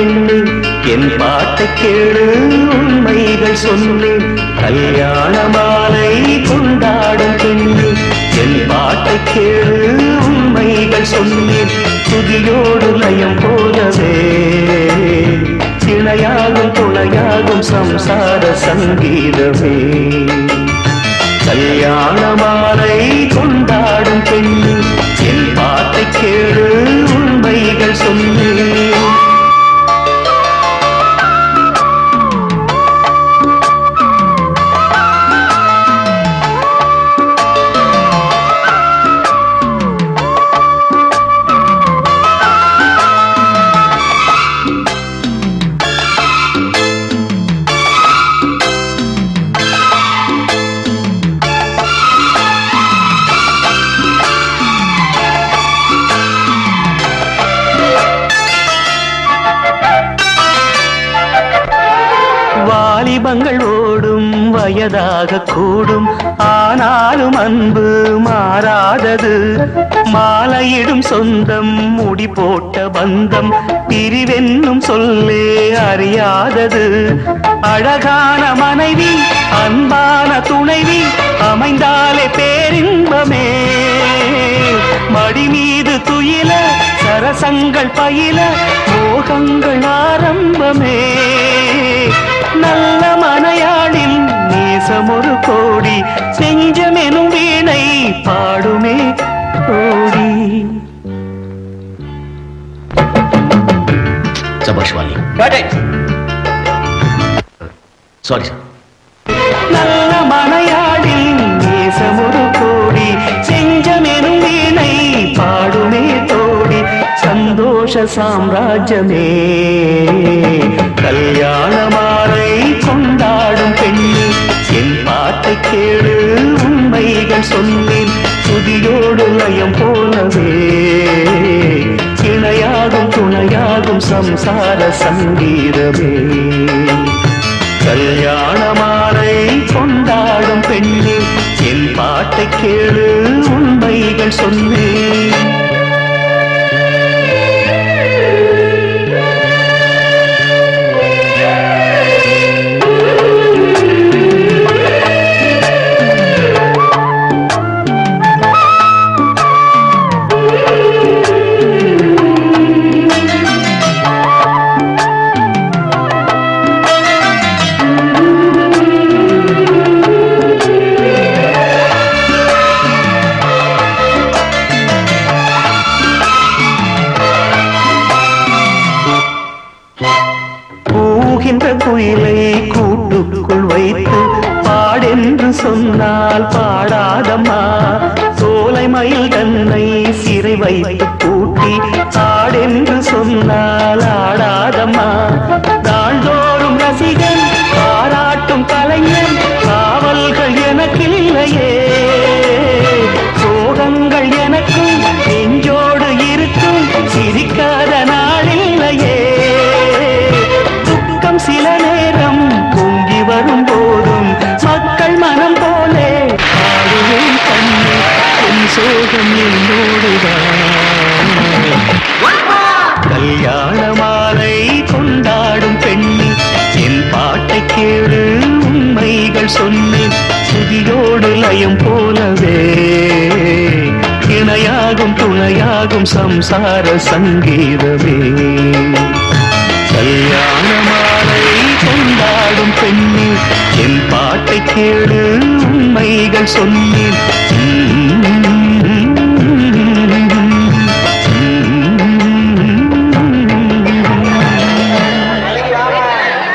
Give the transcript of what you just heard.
பெண்ணு என் பாட்டை கேளு உண்மைகள் சொல்லு. கல்யாண மாலை கொண்டாடும் பெண்ணு. என் பாட்டை கேளு உண்மைகள் சொல்லு. துதியோடு லயம் போலவே. இணையாகும் துணையாகும் சம்சார சங்கீதமே. கல்யாணமா துன்பங்கள் ஓடும் வயதாக கூடும். ஆனாலும் அன்பு மாறாதது. மாலையிடும் சொந்தம் முடி போட்ட பந்தம். பிரிவென்னும் சொல்லே அறியாதது. அழகான மனைவி அன்பான துணைவி அமைந்தாலே பேரின்பமே. மடி மீது துயில சரசங்கள் பயில மோகங்கள் ஆரம்பமே. நல்ல ஒரு கோடி. செஞ்சமெனும் வீணை பாடுமே கோடி. சபாஷ் வாலி சாரி சார் நல்ல மனையாளில் நேசம் ஒரு கோடி. செஞ்சமெனும் வீணை பாடுமே தோடி சந்தோஷ சாம்ராஜ்யமே. கல்யாண வார்த்தை கேளு உண்மைகள் சொன்னேன் துதியோடு லயம் போலவே. இணையாகும் துணையாகும் சம்சார சங்கீதமே. கல்யாண மாலை கொண்டாடும் பெண்ணே என் பாட்டை கேளு உண்மைகள் சொன்னேன் கூகின்ற குயிலை கூட்டுக்குள் வைத்து பாடென்று சொன்னால் பாடாதம்மா. சோலை மயில் தன்னை சிறை வைத்து கூட்டி பாடென்று சொன்னால் ஆடாதம்மா. கல்யாண மாலை கொண்டாடும் பெண்ணு. என் பாட்டை கேடு உண்மைகள் சொன்னேன் சுதியோடு லயம் போலவே. இணையாகும் துணையாகும் சம்சார சங்கீதமே. கல்யாண மாலை கொண்டாடும் பெண்ணு. என் பாட்டை கேடு உண்மைகள் சொன்ன